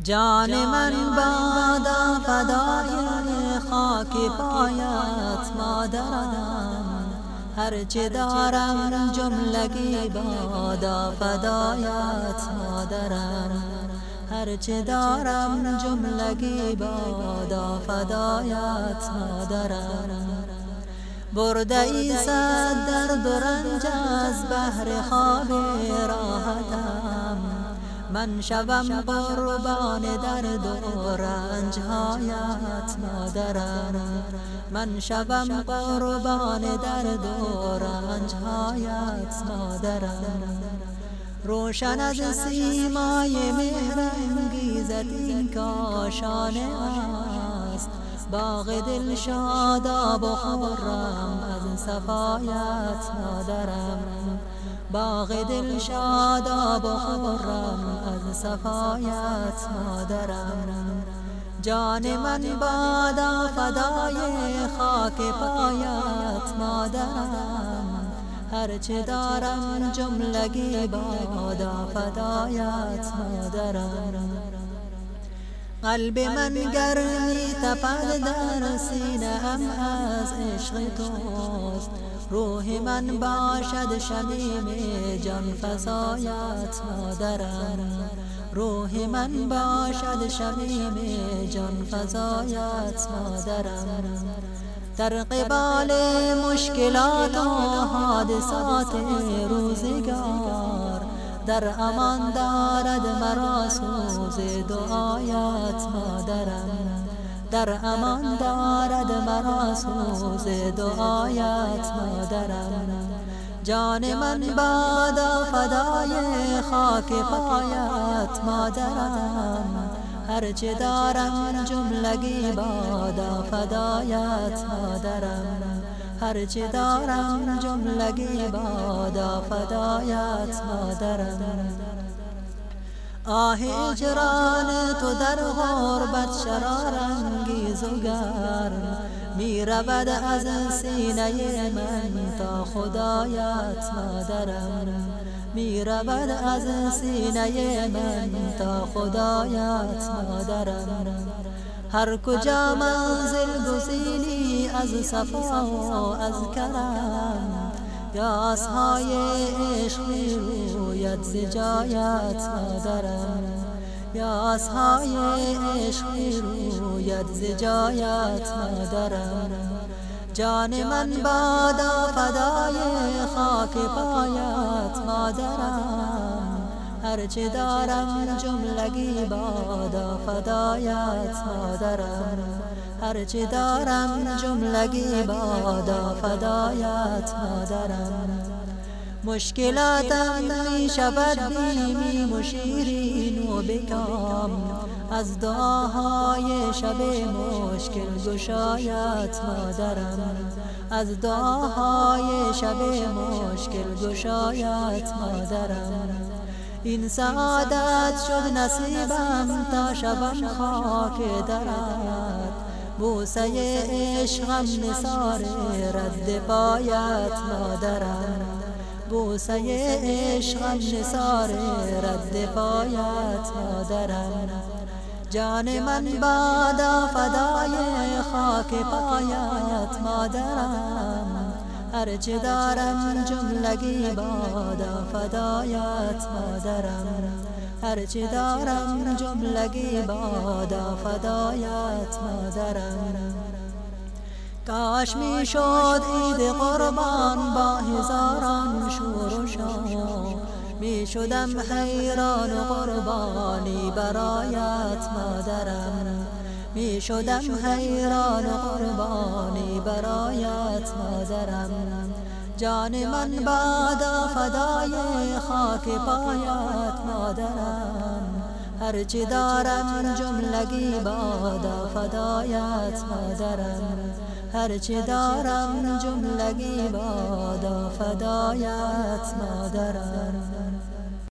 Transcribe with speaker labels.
Speaker 1: جان من بادا فدای خاک پایت مادرم. هرچه دارم جملگی بادا فدایت مادرم. هرچه دارم جملگی بادا فدایت مادرم. برده ای صد درد و رنج از بهر خواب راحتم. من شوم قربان درد و رنج هایت مادرم. من شوم قربان درد و رنج هایت مادرم. روشن از سیمای مهرنگیزت این کاشانه است. باغ دل شاداب و خورم از صفایت مادرم. باغ دل شاداب و خورم از صفایت مادرم. جان من بادا فدای خاک پایت مادرم. هرچه دارم جملگی بادا فدایت مادرم. قلب من گرمی تپد در سینه ام از عشق توست. روح من باشد شمیم جان فزایت مادرم. روح من باشد شمیم جان فزایت مادرم. در قبال مشکلات و حادثات روزگار در امان دارد مرا سوز دعایت مادرم. در امان دارد مرا سوز دعایت مادرم. جان من بادا فدای خاک پایت مادرم. هرچه دارم جملگی بادا فدایت مادرم. هرچه دارم جملگی بادا فدایت مادرم آه اجران تو در غربت شرارنگیز و گرم می رود از سینه من تا خدایت مادرم می رود از سینه من تا خدایت مادرم هر کجا منزل گزینی از صفا و از کرم. یاسهای عشق رویت زجایت مادرم یاسهای عشق رویت زجایت مادرم جان من بادا فدای خاک پایت مادرم. هرچه دارم جملگی بادا فدایت مادرم. هرچه دارم جملگی بادا فدایت مادرم. مشکلاتم می شود بیمی مشیرین و بکام از دعاهای شب مشکل گشایت مادرم. از دعاهای شب مشکل گشایت مادرم. این سعادت شد نصیبم تا شبم خاک درد. بوسه عشقم نثار رد پایت مادرم. بوسه عشقم نثار رد پایت مادرم. جان من بادا فدای خاک پایت مادرم. هرچه دارم جملگی بادا فدایت مادرم. هرچه دارم جملگی بادا فدایت مادرم. کاش می شد عید قربان با هزاران شور و می شدم حیران و قربانی برایت مادرم. می شدم حیران و قربانی برایت مادرم جان من بادا فدای خاک پایت مادرم. هرچی دارم جملگی بادا فدایت مادرم هرچی دارم جملگی بادا فدایت مادرم